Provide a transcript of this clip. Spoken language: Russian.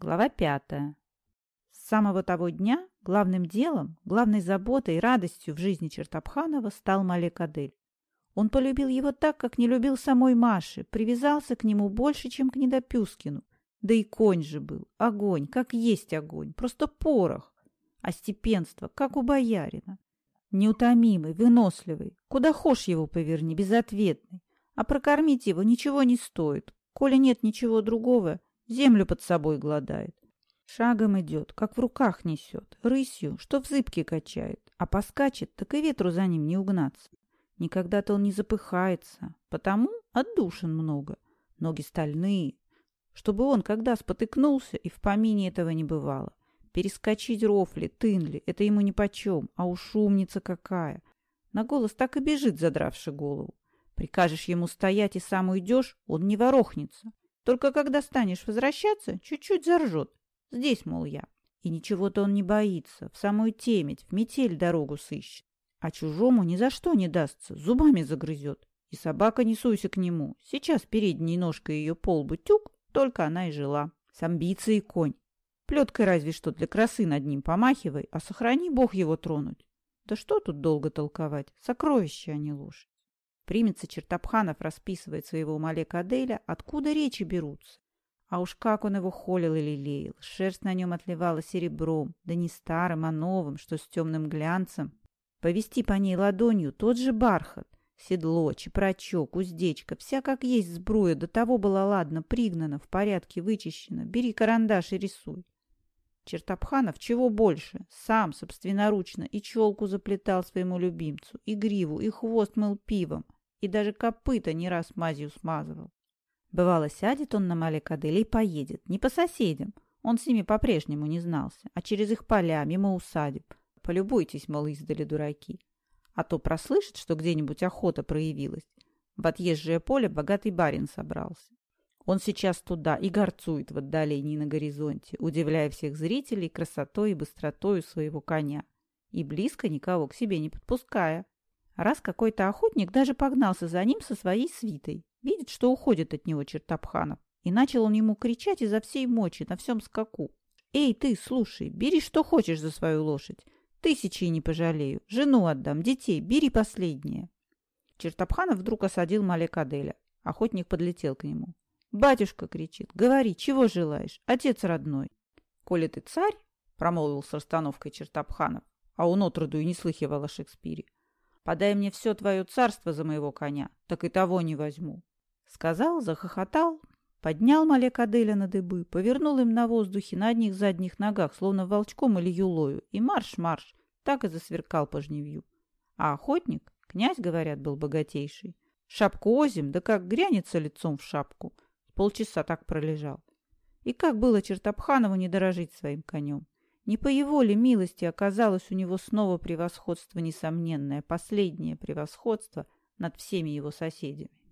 Глава пятая. С самого того дня главным делом, главной заботой и радостью в жизни Чертопханова стал Малек Адель. Он полюбил его так, как не любил самой Маши, привязался к нему больше, чем к Недопюскину. Да и конь же был, огонь, как есть огонь, просто порох. А степенство, как у боярина. Неутомимый, выносливый, куда хошь его поверни, безответный. А прокормить его ничего не стоит, коли нет ничего другого, Землю под собой гладает. Шагом идет, как в руках несет, рысью, что в зыбке качает, а поскачет, так и ветру за ним не угнаться. Никогда-то он не запыхается, потому отдушин много, ноги стальные, чтобы он, когда спотыкнулся, и в помине этого не бывало. Перескочить рофли, тынли — это ему нипочем, а уж умница какая. На голос так и бежит, задравши голову. Прикажешь ему стоять и сам уйдешь, он не ворохнется. Только когда станешь возвращаться, чуть-чуть заржет. Здесь, мол, я. И ничего-то он не боится, в самую темить, в метель дорогу сыщет. А чужому ни за что не дастся, зубами загрызет. И собака не суйся к нему. Сейчас передней ножкой ее полбу тюк, только она и жила. С амбицией конь. Плеткой разве что для красы над ним помахивай, а сохрани бог его тронуть. Да что тут долго толковать? Сокровище, а не лошадь. Примется Чертопханов расписывает своего Малека Аделя, откуда речи берутся. А уж как он его холил и лелеял. Шерсть на нем отливала серебром, да не старым, а новым, что с темным глянцем. Повести по ней ладонью тот же бархат. Седло, чепрачок, уздечка, вся как есть сбруя, до того была ладно, пригнана, в порядке вычищена. Бери карандаш и рисуй. Чертопханов чего больше, сам собственноручно и челку заплетал своему любимцу, и гриву, и хвост мыл пивом, и даже копыта не раз мазью смазывал. Бывало, сядет он на Маликаделе и поедет, не по соседям, он с ними по-прежнему не знался, а через их поля, мимо усадеб. Полюбуйтесь, мол, издали дураки. А то прослышит, что где-нибудь охота проявилась. В отъезжее поле богатый барин собрался. Он сейчас туда и горцует в отдалении на горизонте, удивляя всех зрителей красотой и быстротой своего коня и близко никого к себе не подпуская. Раз какой-то охотник даже погнался за ним со своей свитой. Видит, что уходит от него Чертопханов. И начал он ему кричать изо всей мочи, на всем скаку. «Эй, ты, слушай, бери что хочешь за свою лошадь. Тысячи не пожалею. Жену отдам, детей, бери последнее». Чертопханов вдруг осадил Малек Аделя. Охотник подлетел к нему. «Батюшка!» — кричит. «Говори, чего желаешь? Отец родной!» «Коли ты царь!» — промолвил с расстановкой Чертопханов, а он отроду и не слыхивал о Шекспире. Подай мне все твое царство за моего коня, так и того не возьму. Сказал, захохотал, поднял Малек Аделя на дыбы, повернул им на воздухе на одних задних ногах, словно волчком или юлою, и марш-марш, так и засверкал по жневью. А охотник, князь, говорят, был богатейший, шапку озим, да как грянется лицом в шапку, полчаса так пролежал. И как было Чертопханову не дорожить своим конем? Не по его ли милости оказалось у него снова превосходство несомненное, последнее превосходство над всеми его соседями?